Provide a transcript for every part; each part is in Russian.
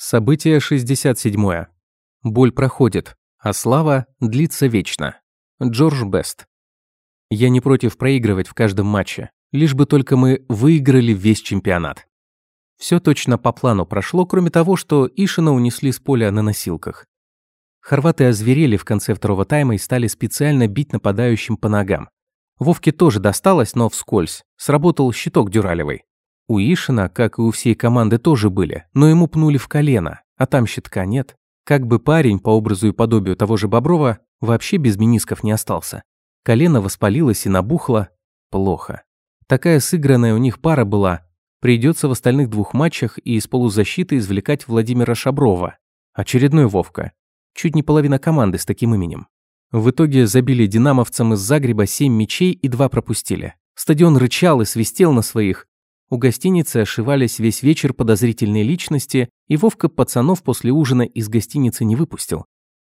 Событие 67. Боль проходит, а слава длится вечно. Джордж Бест. Я не против проигрывать в каждом матче, лишь бы только мы выиграли весь чемпионат. Все точно по плану прошло, кроме того, что Ишина унесли с поля на носилках. Хорваты озверели в конце второго тайма и стали специально бить нападающим по ногам. Вовке тоже досталось, но вскользь. Сработал щиток Дюралевой. У Ишина, как и у всей команды, тоже были, но ему пнули в колено, а там щитка нет. Как бы парень, по образу и подобию того же Боброва, вообще без менисков не остался. Колено воспалилось и набухло. Плохо. Такая сыгранная у них пара была. Придется в остальных двух матчах и из полузащиты извлекать Владимира Шаброва. Очередной Вовка. Чуть не половина команды с таким именем. В итоге забили динамовцам из Загреба 7 мячей и 2 пропустили. Стадион рычал и свистел на своих, у гостиницы ошивались весь вечер подозрительные личности, и Вовка пацанов после ужина из гостиницы не выпустил.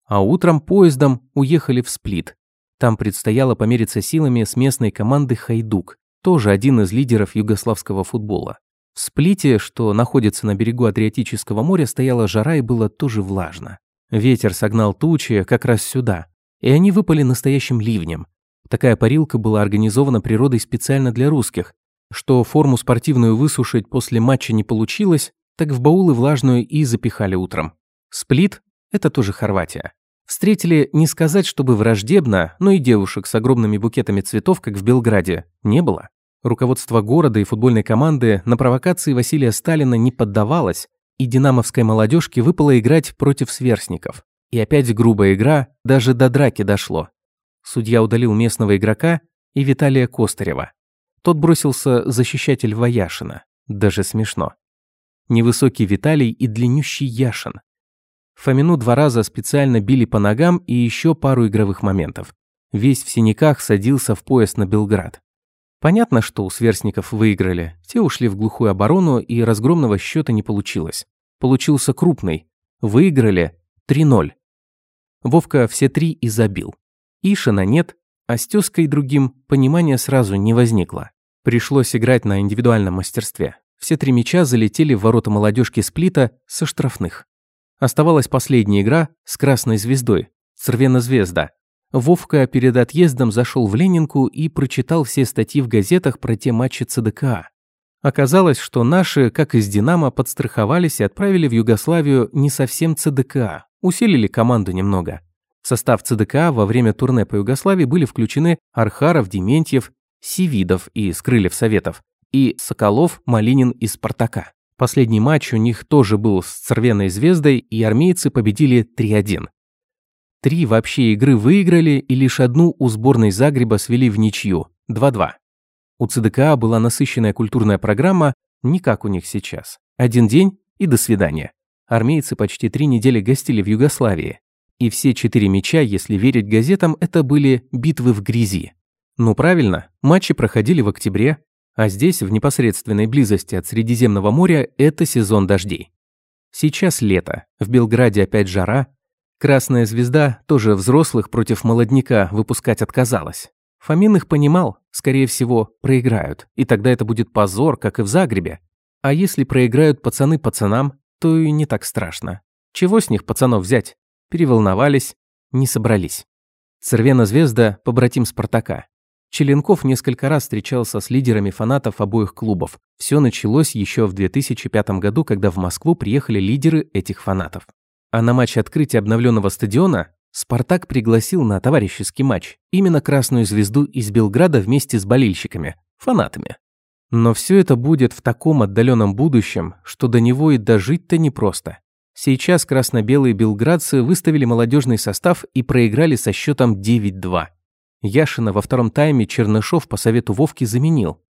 А утром поездом уехали в Сплит. Там предстояло помериться силами с местной командой «Хайдук», тоже один из лидеров югославского футбола. В Сплите, что находится на берегу Адриатического моря, стояла жара и было тоже влажно. Ветер согнал тучи как раз сюда, и они выпали настоящим ливнем. Такая парилка была организована природой специально для русских, что форму спортивную высушить после матча не получилось, так в баулы влажную и запихали утром. Сплит – это тоже Хорватия. Встретили не сказать, чтобы враждебно, но и девушек с огромными букетами цветов, как в Белграде, не было. Руководство города и футбольной команды на провокации Василия Сталина не поддавалось, и динамовской молодежке выпало играть против сверстников. И опять грубая игра, даже до драки дошло. Судья удалил местного игрока и Виталия Костарева. Тот бросился защищать Льва Яшина. Даже смешно. Невысокий Виталий и длиннющий Яшин. Фомину два раза специально били по ногам и еще пару игровых моментов. Весь в синяках садился в пояс на Белград. Понятно, что у сверстников выиграли. Те ушли в глухую оборону, и разгромного счета не получилось. Получился крупный. Выиграли 3-0. Вовка все три и забил. Ишина нет, а с тёской другим понимания сразу не возникло. Пришлось играть на индивидуальном мастерстве. Все три мяча залетели в ворота молодежки Сплита со штрафных. Оставалась последняя игра с красной звездой, Цервена звезда. Вовка перед отъездом зашел в Ленинку и прочитал все статьи в газетах про те матчи ЦДКА. Оказалось, что наши, как из «Динамо», подстраховались и отправили в Югославию не совсем ЦДКА, усилили команду немного. В состав ЦДК во время турне по Югославии были включены Архаров, Дементьев, Сивидов из Крыльев Советов и Соколов, Малинин из Спартака. Последний матч у них тоже был с Цервеной звездой, и армейцы победили 3-1. Три вообще игры выиграли, и лишь одну у сборной Загреба свели в ничью – 2-2. У ЦДК была насыщенная культурная программа, не как у них сейчас. Один день и до свидания. Армейцы почти три недели гостили в Югославии. И все четыре мяча, если верить газетам, это были битвы в грязи. Ну правильно, матчи проходили в октябре, а здесь, в непосредственной близости от Средиземного моря, это сезон дождей. Сейчас лето, в Белграде опять жара. Красная звезда тоже взрослых против молодняка выпускать отказалась. Фомин их понимал, скорее всего, проиграют, и тогда это будет позор, как и в Загребе. А если проиграют пацаны пацанам, то и не так страшно. Чего с них пацанов взять? Переволновались, не собрались. Цервена Звезда – побратим Спартака. Челенков несколько раз встречался с лидерами фанатов обоих клубов. Все началось еще в 2005 году, когда в Москву приехали лидеры этих фанатов. А на матч открытия обновленного стадиона Спартак пригласил на товарищеский матч именно Красную Звезду из Белграда вместе с болельщиками, фанатами. Но все это будет в таком отдаленном будущем, что до него и дожить-то непросто. Сейчас красно-белые белградцы выставили молодежный состав и проиграли со счетом 9-2. Яшина во втором тайме Чернышов по совету Вовки заменил.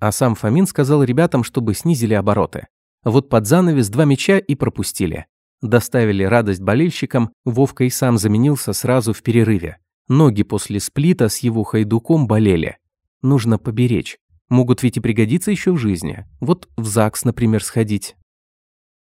А сам Фомин сказал ребятам, чтобы снизили обороты. Вот под занавес два мяча и пропустили. Доставили радость болельщикам, Вовка и сам заменился сразу в перерыве. Ноги после сплита с его хайдуком болели. Нужно поберечь. Могут ведь и пригодиться еще в жизни. Вот в ЗАГС, например, сходить.